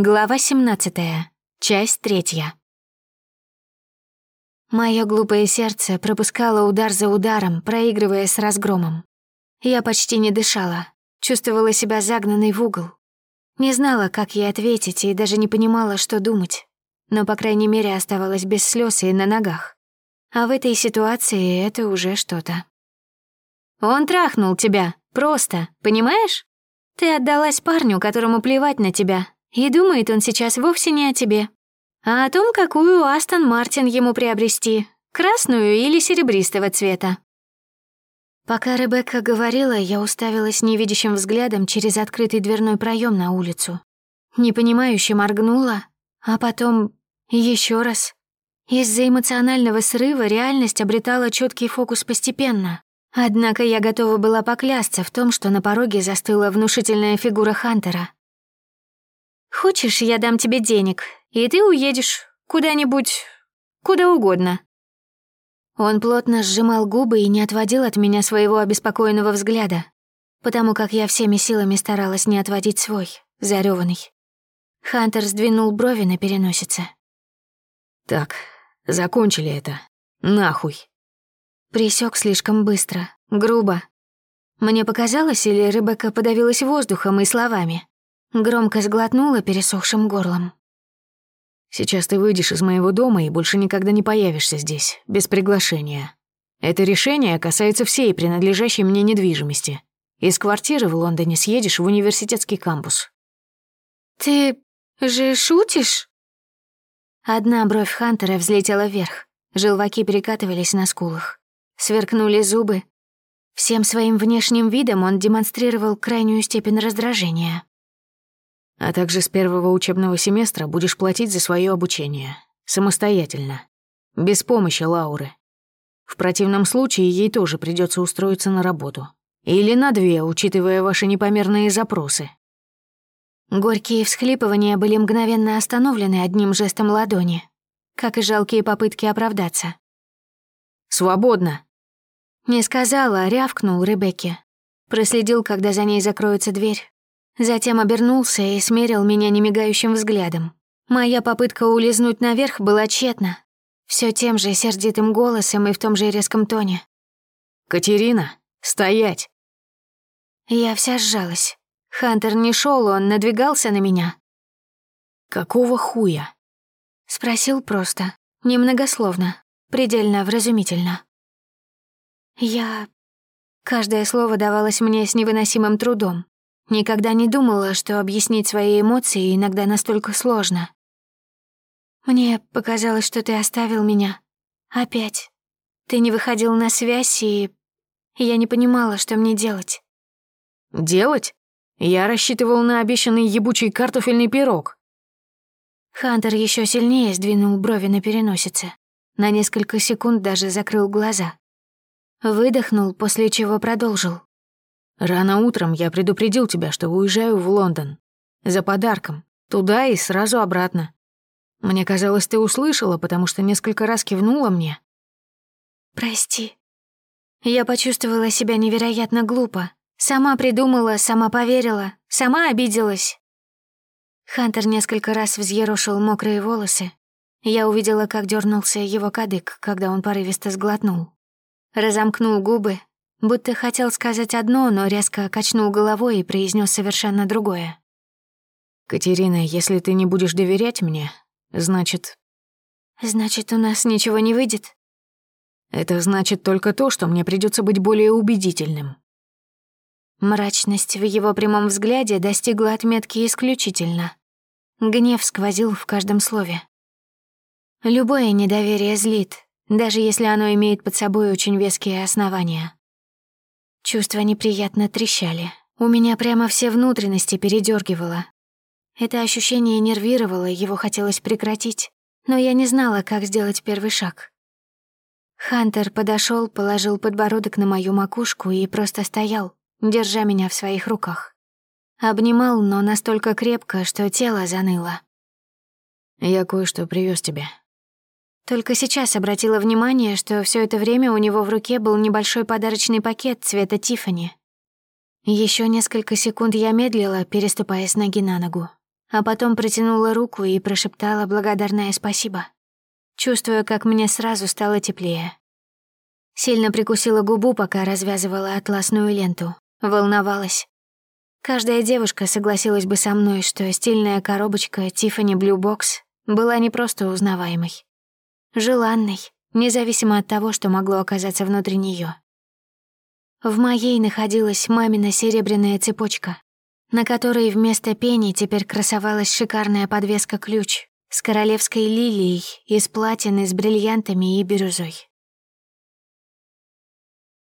Глава 17. Часть третья. Моё глупое сердце пропускало удар за ударом, проигрывая с разгромом. Я почти не дышала, чувствовала себя загнанной в угол. Не знала, как ей ответить, и даже не понимала, что думать. Но, по крайней мере, оставалась без слез и на ногах. А в этой ситуации это уже что-то. «Он трахнул тебя, просто, понимаешь? Ты отдалась парню, которому плевать на тебя, и думает он сейчас вовсе не о тебе, а о том, какую Астон Мартин ему приобрести, красную или серебристого цвета. Пока Ребекка говорила, я уставилась невидящим взглядом через открытый дверной проем на улицу. Непонимающе моргнула, а потом еще раз. Из-за эмоционального срыва реальность обретала четкий фокус постепенно. Однако я готова была поклясться в том, что на пороге застыла внушительная фигура Хантера. Хочешь, я дам тебе денег, и ты уедешь куда-нибудь, куда угодно». Он плотно сжимал губы и не отводил от меня своего обеспокоенного взгляда, потому как я всеми силами старалась не отводить свой, зарёванный. Хантер сдвинул брови на переносице. «Так, закончили это. Нахуй!» Присек слишком быстро, грубо. Мне показалось, или Ребекка подавилась воздухом и словами. Громко сглотнула пересохшим горлом. «Сейчас ты выйдешь из моего дома и больше никогда не появишься здесь, без приглашения. Это решение касается всей принадлежащей мне недвижимости. Из квартиры в Лондоне съедешь в университетский кампус». «Ты же шутишь?» Одна бровь Хантера взлетела вверх, желваки перекатывались на скулах. Сверкнули зубы. Всем своим внешним видом он демонстрировал крайнюю степень раздражения. А также с первого учебного семестра будешь платить за свое обучение. Самостоятельно. Без помощи Лауры. В противном случае ей тоже придется устроиться на работу. Или на две, учитывая ваши непомерные запросы. Горькие всхлипывания были мгновенно остановлены одним жестом ладони, как и жалкие попытки оправдаться. «Свободно!» Не сказала, а рявкнул Ребекке. Проследил, когда за ней закроется дверь, Затем обернулся и смерил меня немигающим взглядом. Моя попытка улизнуть наверх была тщетна. Все тем же сердитым голосом и в том же резком тоне. «Катерина, стоять!» Я вся сжалась. Хантер не шел, он надвигался на меня. «Какого хуя?» Спросил просто, немногословно, предельно вразумительно. Я... Каждое слово давалось мне с невыносимым трудом. Никогда не думала, что объяснить свои эмоции иногда настолько сложно. Мне показалось, что ты оставил меня. Опять. Ты не выходил на связь, и я не понимала, что мне делать. Делать? Я рассчитывал на обещанный ебучий картофельный пирог. Хантер еще сильнее сдвинул брови на переносице. На несколько секунд даже закрыл глаза. Выдохнул, после чего продолжил. Рано утром я предупредил тебя, что уезжаю в Лондон. За подарком. Туда и сразу обратно. Мне казалось, ты услышала, потому что несколько раз кивнула мне. Прости. Я почувствовала себя невероятно глупо. Сама придумала, сама поверила, сама обиделась. Хантер несколько раз взъерошил мокрые волосы. Я увидела, как дернулся его кадык, когда он порывисто сглотнул. Разомкнул губы, Будто хотел сказать одно, но резко качнул головой и произнес совершенно другое. «Катерина, если ты не будешь доверять мне, значит...» «Значит, у нас ничего не выйдет?» «Это значит только то, что мне придется быть более убедительным». Мрачность в его прямом взгляде достигла отметки исключительно. Гнев сквозил в каждом слове. Любое недоверие злит, даже если оно имеет под собой очень веские основания. Чувства неприятно трещали. У меня прямо все внутренности передергивало. Это ощущение нервировало, его хотелось прекратить, но я не знала, как сделать первый шаг. Хантер подошел, положил подбородок на мою макушку и просто стоял, держа меня в своих руках. Обнимал, но настолько крепко, что тело заныло. «Я кое-что привез тебе», только сейчас обратила внимание, что все это время у него в руке был небольшой подарочный пакет цвета Тифани. Еще несколько секунд я медлила, переступая с ноги на ногу. а потом протянула руку и прошептала благодарное спасибо. Чувствуя, как мне сразу стало теплее. Сильно прикусила губу, пока развязывала атласную ленту. Волновалась. Каждая девушка согласилась бы со мной, что стильная коробочка Tiffany Blue Box была не просто узнаваемой. Желанной, независимо от того, что могло оказаться внутри нее. В моей находилась мамина серебряная цепочка, на которой вместо пени теперь красовалась шикарная подвеска-ключ с королевской лилией из платины с бриллиантами и бирюзой.